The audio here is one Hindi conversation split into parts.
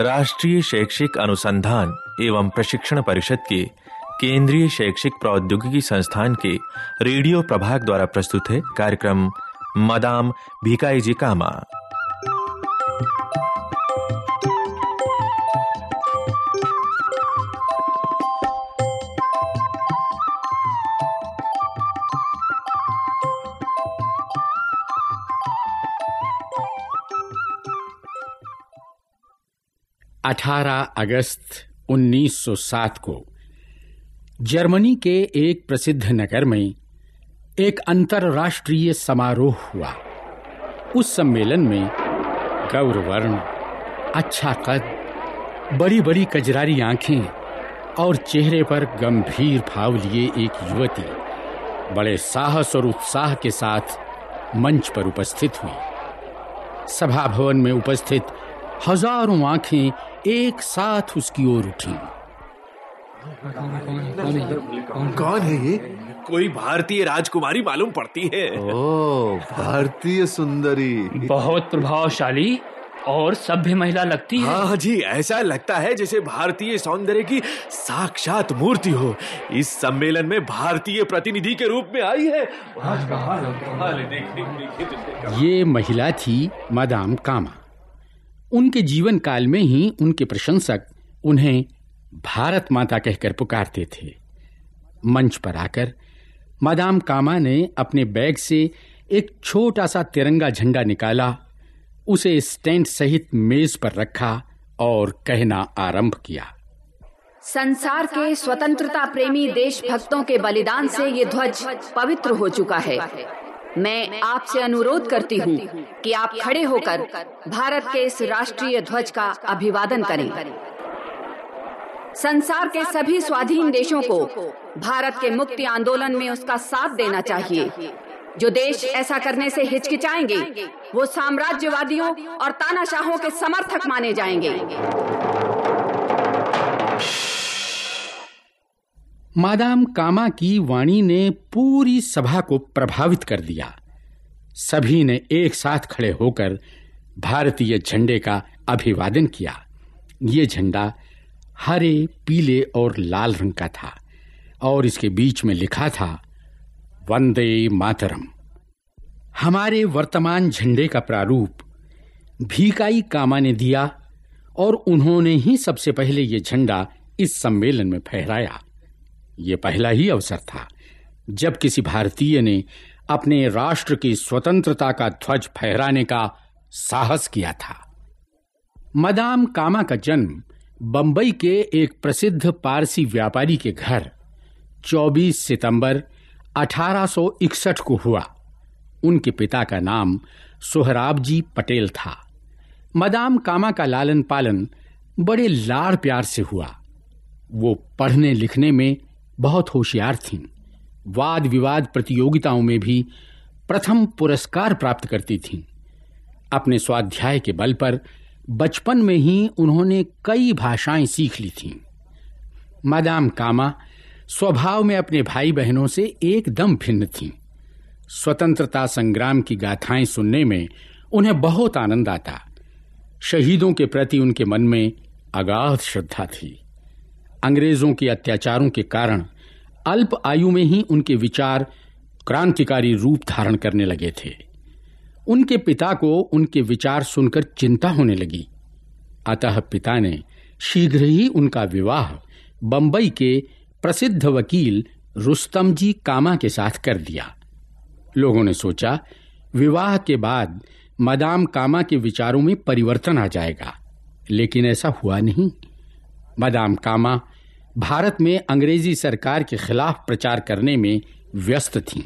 राष्ट्रीय शैक्षिक अनुसंधान एवं प्रशिक्षण परिषद के केंद्रीय शैक्षिक प्रौद्योगिकी संस्थान के रेडियो प्रभाग द्वारा प्रस्तुत है कार्यक्रम मदाम भिकाई जी कामा। अठारह अगस्त 1907 को जर्मनी के एक प्रसिद्ध नगर में एक अंतरराष्ट्रीय समारोह हुआ। उस सम्मेलन में गौरवर्ण अच्छा कद बड़ी बड़ी कजरारी आँखें और चेहरे पर गंभीर भाव लिए एक युवती बड़े साहस और उत्साह के साथ मंच पर उपस्थित हुई। सभा भवन में उपस्थित हज़ारों आँखें एक साथ उसकी ओर उठी। कौन है ये? कोई भारतीय राजकुमारी मालूम पड़ती है। ओ भारतीय सुंदरी। बहुत प्रभावशाली और सभ्य महिला लगती है। हाँ जी ऐसा लगता है जैसे भारतीय सौंदर्य की साक्षात मूर्ति हो। इस सम्मेलन में भारतीय प्रतिनिधि के रूप में आई है। ये महिला थी मदाम कामा। उनके जीवन काल में ही उनके प्रशंसक उन्हें भारत माता कहकर पुकारते थे। मंच पर आकर मदाम कामा ने अपने बैग से एक छोटा सा तिरंगा झंडा निकाला, उसे स्टैंड सहित मेज पर रखा और कहना आरंभ किया। संसार के स्वतंत्रता प्रेमी देशभक्तों के बलिदान से ये ध्वज पवित्र हो चुका है। मैं आपसे अनुरोध करती हूँ कि आप खड़े होकर भारत के इस राष्ट्रीय ध्वज का अभिवादन करें। संसार के सभी स्वाधीन देशों को भारत के मुक्ति आंदोलन में उसका साथ देना चाहिए। जो देश ऐसा करने से हिचकिचाएँगे, वो साम्राज्यवादियों और तानाशाहों के समर्थक माने जाएँगे। मादाम कामा की वाणी ने पूरी सभा को प्रभावित कर दिया। सभी ने एक साथ खड़े होकर भारतीय झंडे का अभिवादन किया। ये झंडा हरे, पीले और लाल रंग का था और इसके बीच में लिखा था, वंदे मातरम। हमारे वर्तमान झंडे का प्रारूप भीकाई कामा ने दिया और उन्होंने ही सबसे पहले ये झंडा इस सम्मेलन में फहराया। ये पहला ही अवसर था, जब किसी भारतीय ने अपने राष्ट्र की स्वतंत्रता का ध्वज फहराने का साहस किया था। मदाम कामा का जन्म बंबई के एक प्रसिद्ध पारसी व्यापारी के घर 24 सितंबर 1861 को हुआ। उनके पिता का नाम सोहराब जी पटेल था। मदाम कामा का लालन पालन बड़े लाड़ प्यार से हुआ। वो पढ़ने लिखने में बहुत होशियार थीं। वाद विवाद प्रतियोगिताओं में भी प्रथम पुरस्कार प्राप्त करती थीं। अपने स्वाध्याय के बल पर बचपन में ही उन्होंने कई भाषाएँ सीख ली थीं। मादाम कामा स्वभाव में अपने भाई बहनों से एकदम भिन्न थीं। स्वतंत्रता संग्राम की गाथाएँ सुनने में उन्हें बहुत आनंद आता। शहीदों के प्रति उनके मन में अगाध श्रद्धा थी। अंग्रेज़ों के अत्याचारों के कारण अल्प आयु में ही उनके विचार क्रांतिकारी रूप धारण करने लगे थे। उनके पिता को उनके विचार सुनकर चिंता होने लगी। अतः पिता ने शीघ्र ही उनका विवाह बंबई के प्रसिद्ध वकील रुस्तम जी कामा के साथ कर दिया। लोगों ने सोचा, विवाह के बाद मदाम कामा के विचारों में परिवर्तन आ जाएगा, लेकिन ऐसा हुआ नहीं। मदाम कामा भारत में अंग्रेज़ी सरकार के खिलाफ प्रचार करने में व्यस्त थीं।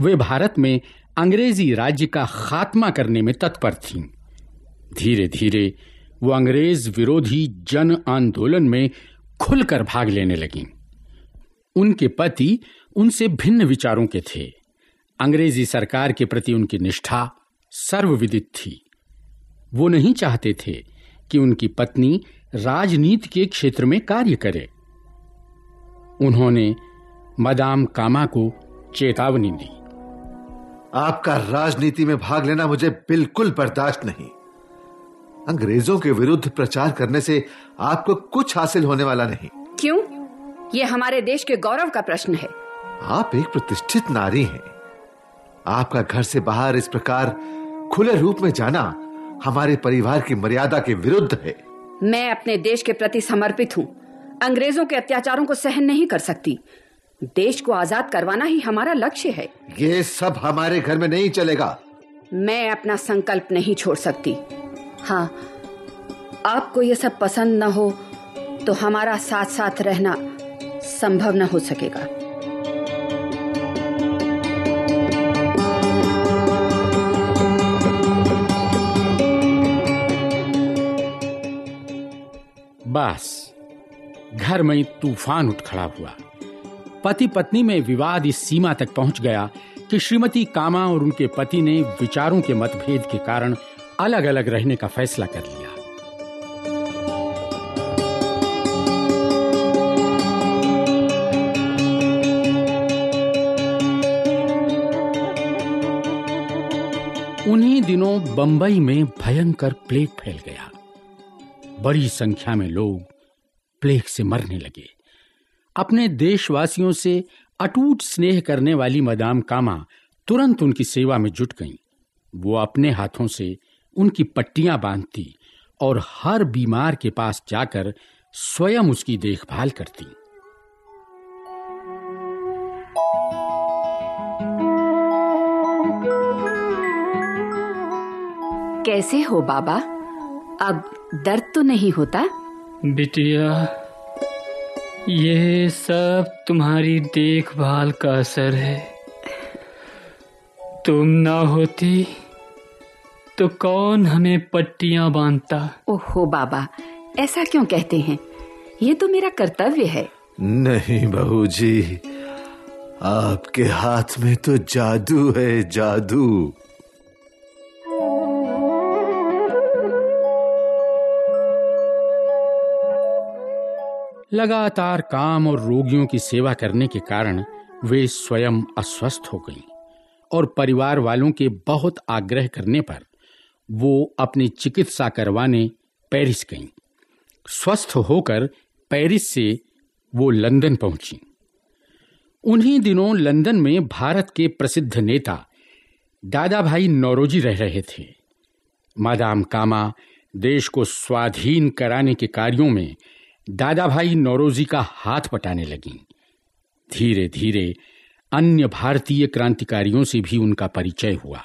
वे भारत में अंग्रेज़ी राज्य का खात्मा करने में तत्पर थीं। धीरे धीरे वो अंग्रेज़ विरोधी जन आंदोलन में खुलकर भाग लेने लगीं। उनके पति उनसे भिन्न विचारों के थे। अंग्रेज़ी सरकार के प्रति उनकी निष्ठा सर्वविदित थी। वो नहीं चाहते थे कि उनकी पत्नी राजनीति के क्षेत्र में कार्य करे। उन्होंने मदाम कामा को चेतावनी दी। आपका राजनीति में भाग लेना मुझे बिल्कुल बर्दाश्त नहीं। अंग्रेज़ों के विरुद्ध प्रचार करने से आपको कुछ हासिल होने वाला नहीं। क्यों? ये हमारे देश के गौरव का प्रश्न है। आप एक प्रतिष्ठित नारी हैं। आपका घर से बाहर इस प्रकार खुले रूप में जाना हमारे परिवार की मर्यादा के विरुद्ध है। मैं अपने देश के प्रति समर्पित हूँ। अंग्रेज़ों के अत्याचारों को सहन नहीं कर सकती। देश को आज़ाद करवाना ही हमारा लक्ष्य है। ये सब हमारे घर में नहीं चलेगा। मैं अपना संकल्प नहीं छोड़ सकती। हाँ आपको ये सब पसंद न हो तो हमारा साथ साथ रहना संभव न हो सकेगा। बस। घर में तूफ़ान उठ खड़ा हुआ। पति पत्नी में विवाद इस सीमा तक पहुँच गया कि श्रीमती कामा और उनके पति ने विचारों के मतभेद के कारण अलग अलग रहने का फैसला कर लिया। उन्हीं दिनों बंबई में भयंकर प्लेग फैल गया। बड़ी संख्या में लोग प्लेग से मरने लगे। अपने देशवासियों से अटूट स्नेह करने वाली मदाम कामा तुरंत उनकी सेवा में जुट गईं। वो अपने हाथों से उनकी पट्टियाँ बांधती और हर बीमार के पास जाकर स्वयं उसकी देखभाल करती। कैसे हो बाबा? अब दर्द तो नहीं होता? बिटिया ये सब तुम्हारी देखभाल का असर है। तुम ना होती तो कौन हमें पट्टियाँ बांधता? ओहो बाबा ऐसा क्यों कहते हैं? ये तो मेरा कर्तव्य है। नहीं बहू जी आपके हाथ में तो जादू है जादू। लगातार काम और रोगियों की सेवा करने के कारण वे स्वयं अस्वस्थ हो गईं और परिवार वालों के बहुत आग्रह करने पर वो अपनी चिकित्सा करवाने पेरिस गईं। स्वस्थ होकर पेरिस से वो लंदन पहुँची। उन्हीं दिनों लंदन में भारत के प्रसिद्ध नेता दादा भाई नौरोजी रह रहे थे। मादाम कामा देश को स्वाधीन कराने के कार्यों में दादा भाई नौरोजी का हाथ पटाने लगी। धीरे धीरे अन्य भारतीय क्रांतिकारियों से भी उनका परिचय हुआ।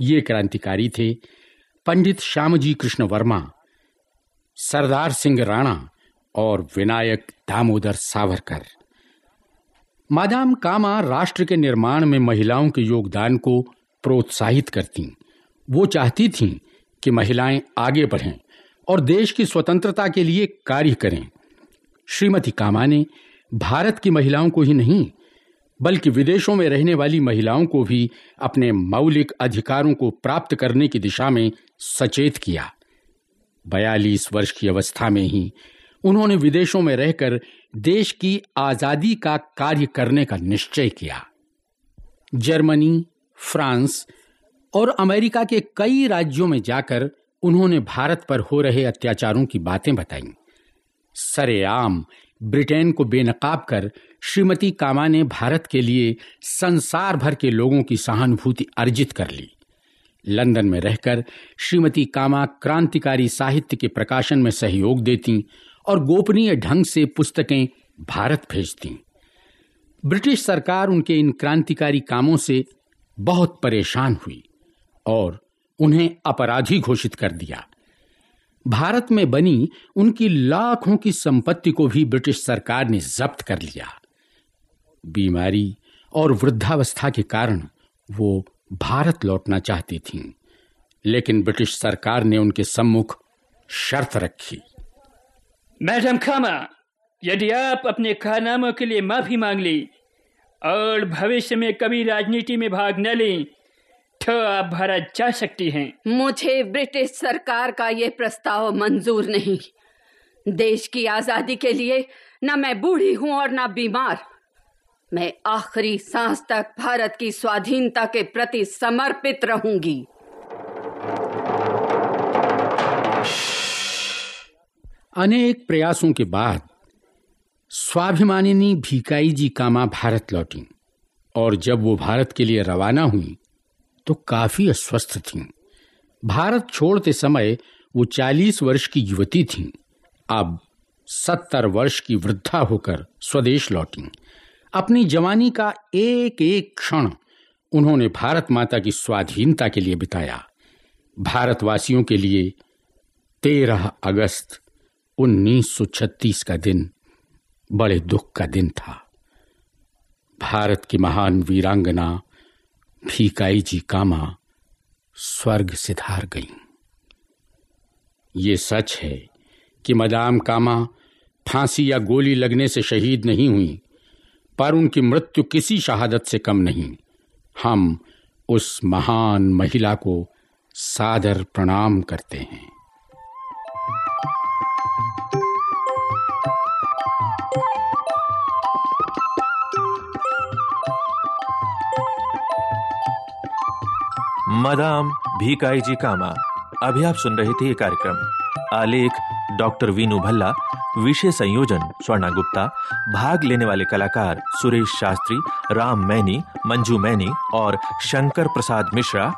ये क्रांतिकारी थे पंडित श्यामजी कृष्ण वर्मा, सरदार सिंह राणा और विनायक दामोदर सावरकर। मादाम कामा राष्ट्र के निर्माण में महिलाओं के योगदान को प्रोत्साहित करती। वो चाहती थीं कि महिलाएँ आगे बढ़ें। और देश की स्वतंत्रता के लिए कार्य करें। श्रीमती कामा ने भारत की महिलाओं को ही नहीं, बल्कि विदेशों में रहने वाली महिलाओं को भी अपने मौलिक अधिकारों को प्राप्त करने की दिशा में सचेत किया। बयालीस वर्ष की अवस्था में ही उन्होंने विदेशों में रहकर देश की आज़ादी का कार्य करने का निश्चय किया। जर्मनी, फ्रांस और अमेरिका के कई राज्यों में जाकर उन्होंने भारत पर हो रहे अत्याचारों की बातें बताई। सरेआम, ब्रिटेन को बेनकाब कर श्रीमती कामा ने भारत के लिए संसार भर के लोगों की सहानुभूति अर्जित कर ली। लंदन में रहकर श्रीमती कामा क्रांतिकारी साहित्य के प्रकाशन में सहयोग देती और गोपनीय ढंग से पुस्तकें भारत भेजती। ब्रिटिश सरकार उनके इन क्रांतिकारी कामों से बहुत परेशान हुई और उन्हें अपराधी घोषित कर दिया। भारत में बनी उनकी लाखों की संपत्ति को भी ब्रिटिश सरकार ने जब्त कर लिया। बीमारी और वृद्धावस्था के कारण वो भारत लौटना चाहती थीं, लेकिन ब्रिटिश सरकार ने उनके सम्मुख शर्त रखी। मैडम खामा, यदि आप अपने कारनामों के लिए माफ़ी मांग ली और भविष्य में कभी राजनीति में भाग न लें तो आप भारत जा सकती हैं। मुझे ब्रिटिश सरकार का ये प्रस्ताव मंजूर नहीं। देश की आज़ादी के लिए न मैं बूढ़ी हूँ और न बीमार। मैं आखिरी सांस तक भारत की स्वाधीनता के प्रति समर्पित रहूँगी। अनेक प्रयासों के बाद स्वाभिमानिनी भीकाई जी कामा भारत लौटी और जब वो भारत के लिए रवाना हुई तो काफ़ी अस्वस्थ थीं। भारत छोड़ते समय वो चालीस वर्ष की युवती थीं। अब सत्तर वर्ष की वृद्धा होकर स्वदेश लौटी अपनी जवानी का एक एक क्षण उन्होंने भारत माता की स्वाधीनता के लिए बिताया भारतवासियों के लिए तेरह अगस्त 1936 का दिन बड़े दुख का दिन था भारत की महान वीरांगना भीकाई जी कामा स्वर्ग सिधार गईं। ये सच है कि मदाम कामा फांसी या गोली लगने से शहीद नहीं हुई, पर उनकी मृत्यु किसी शहादत से कम नहीं हम उस महान महिला को सादर प्रणाम करते हैं मदाम भीकाई जी कामा। अभी आप सुन रहे थे ये कार्यक्रम। आलेख, डॉक्टर वीनू भल्ला, विषय संयोजन, स्वर्णा गुप्ता, भाग लेने वाले कलाकार सुरेश शास्त्री, राम मैनी, मंजू मैनी और शंकर प्रसाद मिश्रा,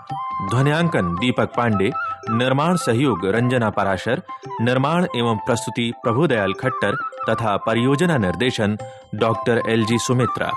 ध्वनियांकन दीपक पांडे, निर्माण सहयोग रंजना पराशर, निर्माण एवं प्रस्तुति प्रभुदयाल खट्टर तथा परियोजना निर्देशन डॉक्टर एल जी सुमित्रा।